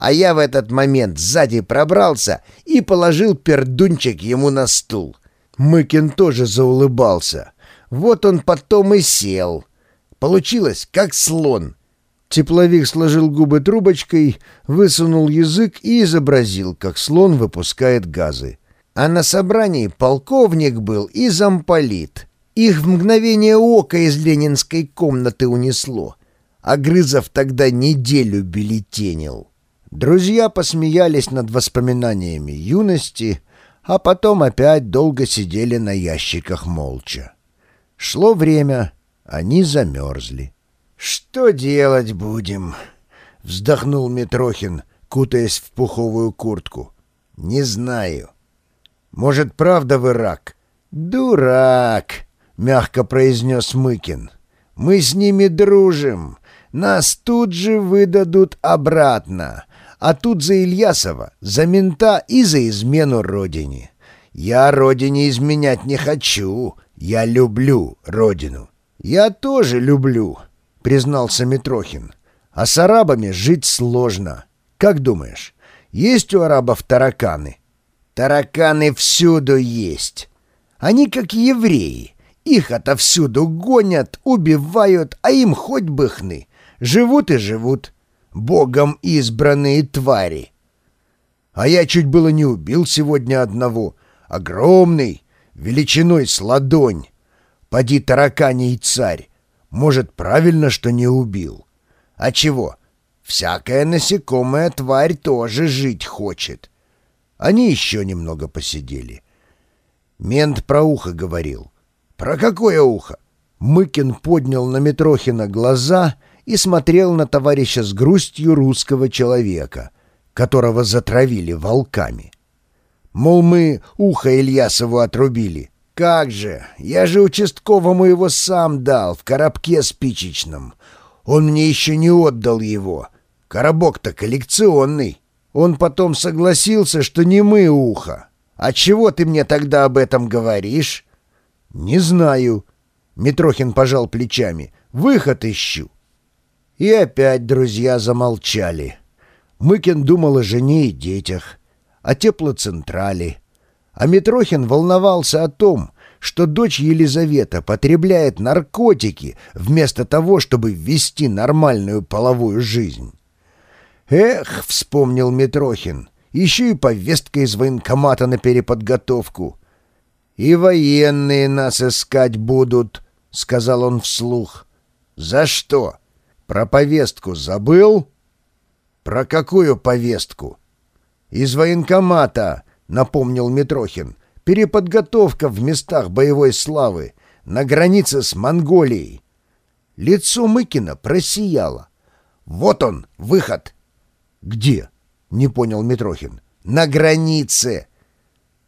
а я в этот момент сзади пробрался и положил пердунчик ему на стул. Мыкин тоже заулыбался. Вот он потом и сел. Получилось, как слон. Тепловик сложил губы трубочкой, высунул язык и изобразил, как слон выпускает газы. А на собрании полковник был и замполит. Их в мгновение ока из ленинской комнаты унесло. А Грызов тогда неделю билетенил. Друзья посмеялись над воспоминаниями юности, а потом опять долго сидели на ящиках молча. Шло время, они замерзли. «Что делать будем?» — вздохнул Митрохин, кутаясь в пуховую куртку. «Не знаю. Может, правда вы рак?» «Дурак!» — мягко произнес Мыкин. «Мы с ними дружим. Нас тут же выдадут обратно. А тут за Ильясова, за мента и за измену родине. Я родине изменять не хочу. Я люблю родину». «Я тоже люблю», — признался Митрохин. «А с арабами жить сложно. Как думаешь, есть у арабов тараканы?» «Тараканы всюду есть. Они как евреи. Их отовсюду гонят, убивают, а им хоть бы хны. Живут и живут. Богом избранные твари. А я чуть было не убил сегодня одного. Огромный, величиной с ладонь. Поди тараканий царь. Может, правильно, что не убил? А чего? Всякая насекомая тварь тоже жить хочет. Они еще немного посидели. Мент про ухо говорил. Про какое ухо? Мыкин поднял на Митрохина глаза и смотрел на товарища с грустью русского человека, которого затравили волками. Мол, мы ухо Ильясову отрубили. «Как же! Я же участковому его сам дал, в коробке спичечном. Он мне еще не отдал его. Коробок-то коллекционный. Он потом согласился, что не мы ухо. А чего ты мне тогда об этом говоришь?» «Не знаю». Митрохин пожал плечами. «Выход ищу». И опять друзья замолчали. Мыкин думал о жене и детях, о теплоцентрале, а Митрохин волновался о том, что дочь Елизавета потребляет наркотики вместо того, чтобы вести нормальную половую жизнь. «Эх», — вспомнил Митрохин, — «еще и повестка из военкомата на переподготовку». «И военные нас искать будут», — сказал он вслух. «За что? Про повестку забыл?» «Про какую повестку?» «Из военкомата», напомнил Митрохин. «Переподготовка в местах боевой славы, на границе с Монголией». Лицо Мыкина просияло. «Вот он, выход!» «Где?» — не понял Митрохин. «На границе!»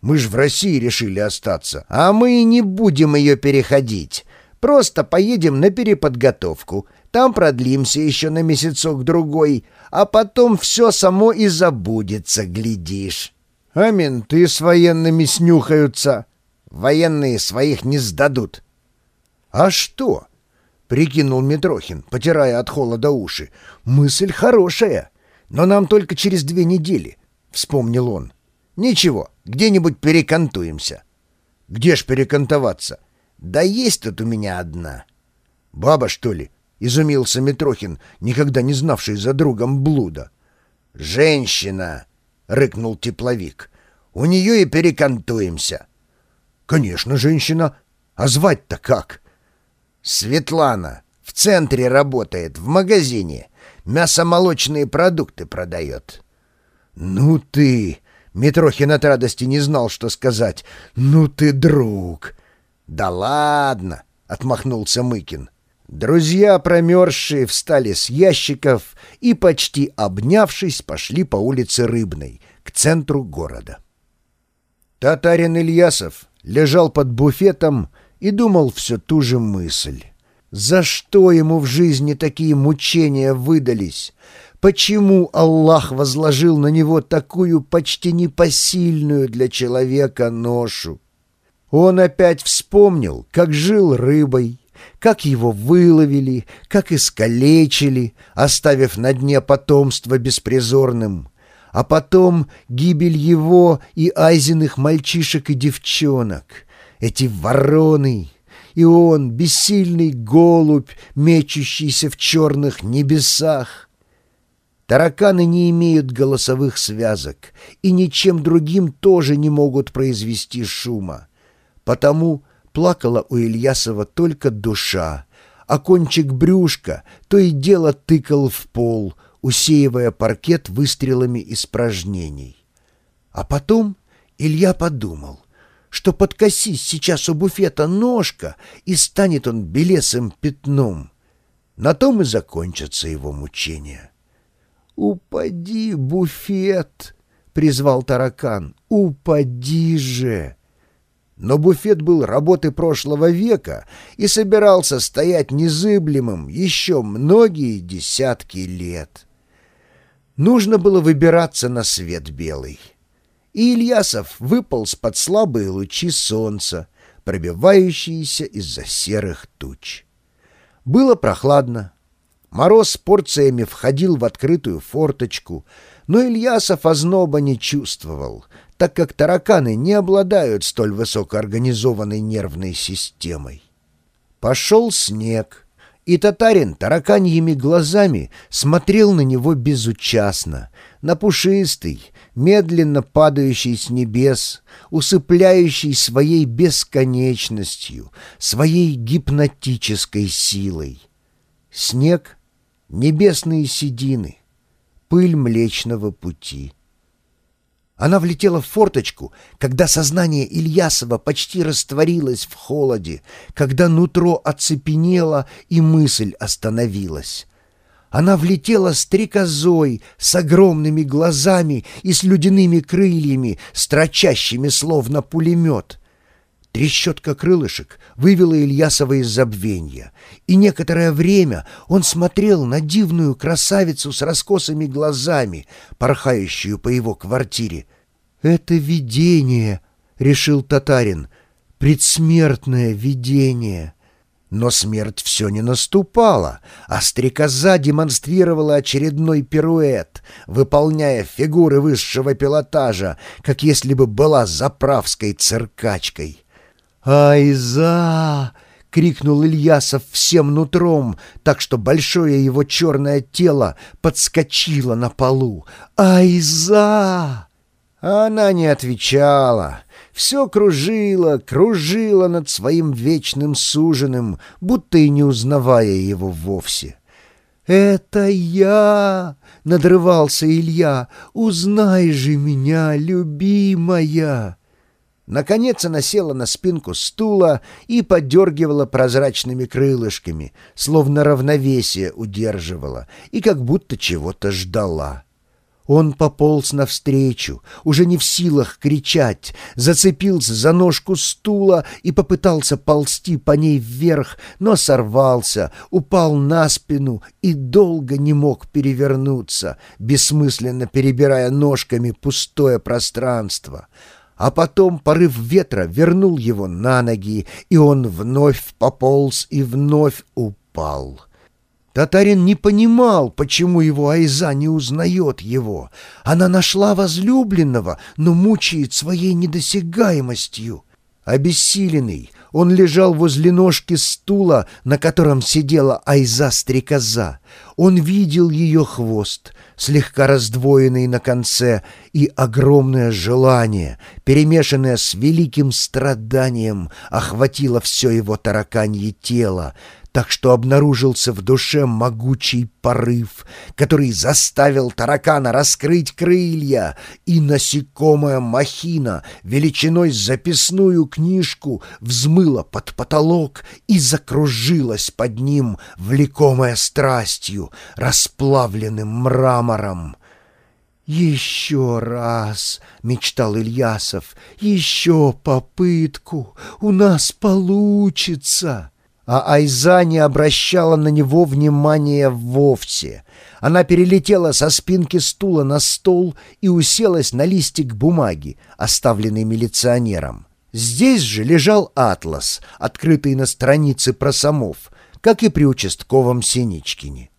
«Мы ж в России решили остаться, а мы не будем ее переходить. Просто поедем на переподготовку, там продлимся еще на месяцок-другой, а потом все само и забудется, глядишь» а менты с военными снюхаются. Военные своих не сдадут. — А что? — прикинул Митрохин, потирая от холода уши. — Мысль хорошая, но нам только через две недели, — вспомнил он. — Ничего, где-нибудь перекантуемся. — Где ж перекантоваться? — Да есть тут у меня одна. — Баба, что ли? — изумился Митрохин, никогда не знавший за другом блуда. — Женщина! — рыкнул тепловик. «У нее и перекантуемся». «Конечно, женщина. А звать-то как?» «Светлана. В центре работает, в магазине. Мясомолочные продукты продает». «Ну ты...» Митрохин от радости не знал, что сказать. «Ну ты друг!» «Да ладно!» — отмахнулся Мыкин. Друзья, промерзшие, встали с ящиков и, почти обнявшись, пошли по улице Рыбной, к центру города. Татарин Ильясов лежал под буфетом и думал все ту же мысль. За что ему в жизни такие мучения выдались? Почему Аллах возложил на него такую почти непосильную для человека ношу? Он опять вспомнил, как жил рыбой, как его выловили, как искалечили, оставив на дне потомство беспризорным, а потом гибель его и Айзиных мальчишек и девчонок, эти вороны, и он, бессильный голубь, мечущийся в черных небесах. Тараканы не имеют голосовых связок и ничем другим тоже не могут произвести шума. Потому плакала у Ильясова только душа, а кончик брюшка то и дело тыкал в пол, усеивая паркет выстрелами испражнений. А потом Илья подумал, что подкосись сейчас у буфета ножка, и станет он белесым пятном. На том и закончатся его мучения. «Упади, буфет!» — призвал таракан. «Упади же!» Но буфет был работы прошлого века и собирался стоять незыблемым еще многие десятки лет. Нужно было выбираться на свет белый. И Ильясов выполз под слабые лучи солнца, пробивающиеся из-за серых туч. Было прохладно. Мороз порциями входил в открытую форточку, но Ильясов озноба не чувствовал — так как тараканы не обладают столь высокоорганизованной нервной системой. Пошел снег, и татарин тараканьими глазами смотрел на него безучастно, на пушистый, медленно падающий с небес, усыпляющий своей бесконечностью, своей гипнотической силой. Снег — небесные седины, пыль Млечного Пути — она влетела в форточку, когда сознание Ильясова почти растворилось в холоде, когда нутро оцепенело и мысль остановилась. Она влетела стрекозой, с огромными глазами и с людяными крыльями, строчащими словно пулемет. Трещотка крылышек вывела Ильясова из забвения, и некоторое время он смотрел на дивную красавицу с раскосыми глазами, порхающую по его квартире. «Это видение», — решил татарин, — «предсмертное видение». Но смерть все не наступала, а стрекоза демонстрировала очередной пируэт, выполняя фигуры высшего пилотажа, как если бы была заправской циркачкой. «Айза!» — крикнул Ильясов всем нутром, так что большое его черное тело подскочило на полу. «Айза!» Она не отвечала, все кружила, кружила над своим вечным суженым, будто и не узнавая его вовсе. «Это я!» — надрывался Илья. «Узнай же меня, любимая!» Наконец она села на спинку стула и подергивала прозрачными крылышками, словно равновесие удерживала и как будто чего-то ждала. Он пополз навстречу, уже не в силах кричать, зацепился за ножку стула и попытался ползти по ней вверх, но сорвался, упал на спину и долго не мог перевернуться, бессмысленно перебирая ножками пустое пространство — а потом порыв ветра вернул его на ноги, и он вновь пополз и вновь упал. Татарин не понимал, почему его Айза не узнает его. Она нашла возлюбленного, но мучает своей недосягаемостью. Обессиленный, он лежал возле ножки стула, на котором сидела Айза-стрекоза. Он видел ее хвост, слегка раздвоенный на конце, и огромное желание, перемешанное с великим страданием, охватило все его тараканье тело, так что обнаружился в душе могучий порыв, который заставил таракана раскрыть крылья, и насекомая махина величиной записную книжку взмыла под потолок и закружилась под ним, влекомая страстью, расплавленным мрамором. «Еще раз!» — мечтал Ильясов. «Еще попытку! У нас получится!» А Айза не обращала на него внимания вовсе. Она перелетела со спинки стула на стол и уселась на листик бумаги, оставленный милиционером. Здесь же лежал атлас, открытый на странице про самов, как и при участковом Синичкине.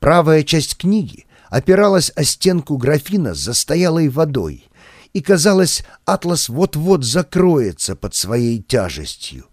Правая часть книги опиралась о стенку графина с застоялой водой, и, казалось, атлас вот-вот закроется под своей тяжестью.